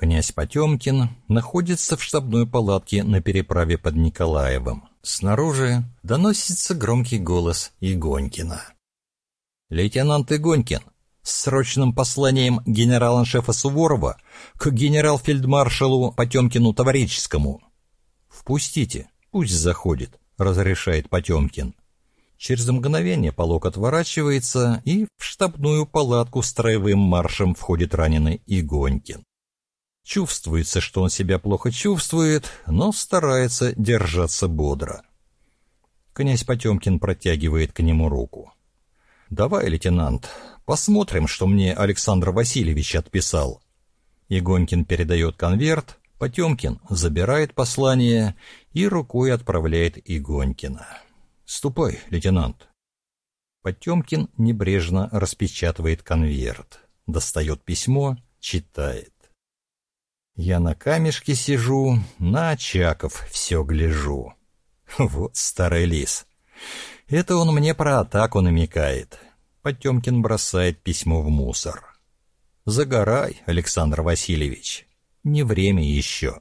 Князь Потемкин находится в штабной палатке на переправе под Николаевым. Снаружи доносится громкий голос Игонькина. «Лейтенант Игонькин, с срочным посланием генерала-шефа Суворова к генерал-фельдмаршалу Потемкину Таварическому». «Впустите, пусть заходит», — разрешает Потемкин. Через мгновение полок отворачивается, и в штабную палатку строевым маршем входит раненый Игонькин. Чувствуется, что он себя плохо чувствует, но старается держаться бодро. Князь Потемкин протягивает к нему руку. «Давай, лейтенант, посмотрим, что мне Александр Васильевич отписал». Игонькин передает конверт, Потемкин забирает послание и рукой отправляет Игонькина. «Ступай, лейтенант». Потемкин небрежно распечатывает конверт, достает письмо, читает. Я на камешке сижу, на Очаков все гляжу. Вот старый лис. Это он мне про атаку намекает. Потемкин бросает письмо в мусор. Загорай, Александр Васильевич. Не время еще.